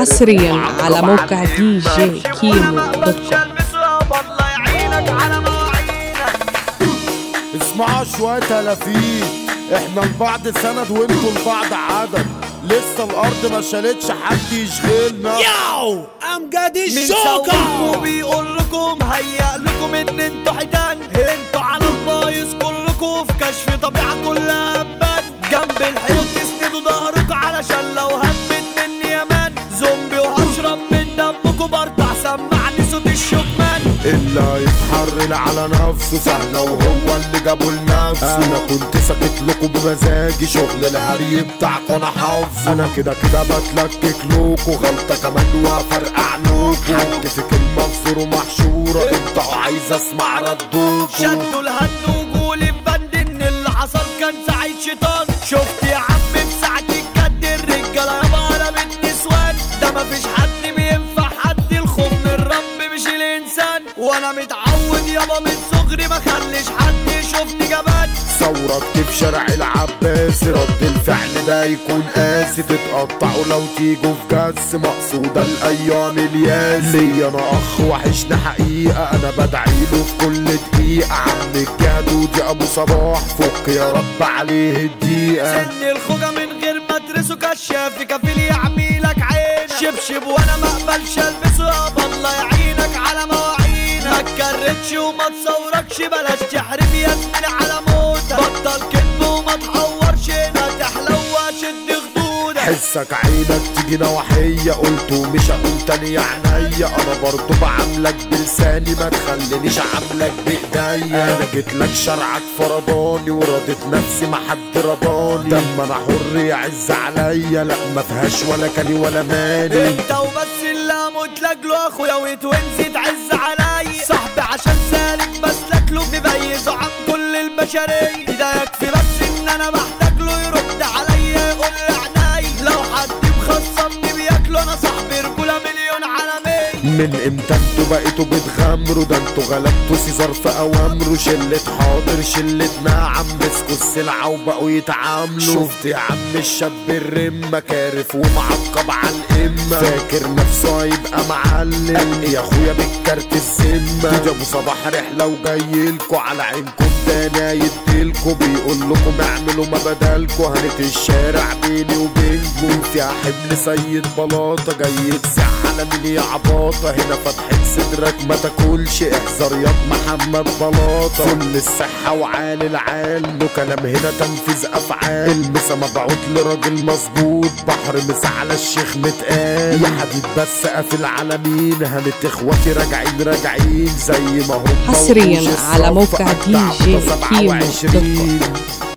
حصريا على موقع دي جي. كيمو دوت اسمعوا شوية تلافيت إحنا لبعض سند وانتوا لبعض عدد. لسه الأرض ما شالتش حد يشغلنا. ياو! امجد من الشوكة سوقكم بيقول لكم هيأ لكم إن أنتوا حيتان. أنتوا على البايظ كلكم في كشف طبيعة كلها هبان جنب الحيط تسندوا ظهركم اللي هيتحرل على نفسه. سهلة وهو اللي جابه لنفسه. أنا كنت ساكت لكم بمزاجي. شغل الهري بتاعكم أنا حافظه أنا كده كده بتلكك لكم غلطة كمان وهفرقع لكم حد في كلمة زور محشورة أنتوا عايز أسمع ردوكم شدوا الهن وقولي في بند إن اللي حصل كان سعيد شيطان. متعود يابا من صغري ما خليش حد يشوفني جبان. ثورة في شارع العباس رد الفعل ده يكون قاسي تتقطعوا لو تيجوا في جس مقصودة الأيام الياس. ليا أنا أخ وحشنا حقيقة أنا بدعي له في كل دقيقة. عم الجهد ودي أبو صباح فك يا رب عليه الدقيقة. سن الخوجة من غير ما ادرسه كشاف كفيل يعميلك عينك شبشب وأنا ما تكرتش وما تصوركش بلاش تحرم يا زميلي على موتك. بطل كذب وما تحورش هنا تحلى وشد خدودك حسك عينك تيجي نواحية قلت ومش هقول تاني يا عينيا. أنا برضو بعاملك بلساني ما تخلينيش أعاملك بإيديا. أنا جيت لك شرعك فرضاني ورضيت نفسي ما حد رضاني. لما أنا حر يعز عليا لا ما فيهاش ولا كلي ولا ماني. أنت وبس اللي أموت لاجله اخويا وتونسي تعز عليا صاحبي عشان عن كل البشريه ده يكفي بس إن أنا محتاج من إمتى أنتوا بقيتوا بتغامروا. ده أنتوا غلبتوا سيزار في أوامره. شلة حاضر شلة نعم مسكوا السلعة وبقوا يتعاملوا. شفت يا عم الشاب الرمة كارف ومعقب على القمة فاكر نفسه هيبقى معلم. قال يا أخويا بالكارت الذمة؟ كده ابو صباح رحلة وجايلكوا. على عينكم ده أنا يديلكوا. بيقول لكم اعملوا ما بدالكوا هنت الشارع بيني وبينكم. فيها حمل سيد بلاطة جاي يتسع على مين يا عباطة. هنا فتحة صدرك ما تاكلش احذر ياض محمد بلاطة. كل الصحة وعال العال. له كلام هنا تنفيذ أفعال. مسا مبعوت لراجل مظبوط. بحر مسا على الشيخ متقال. يا حبيب بس قافل على مين؟ هنت إخواتي راجعين راجعين. زي ما هم. حصرياً على موقع DJ بتاع كيمو دوت كوم. 27.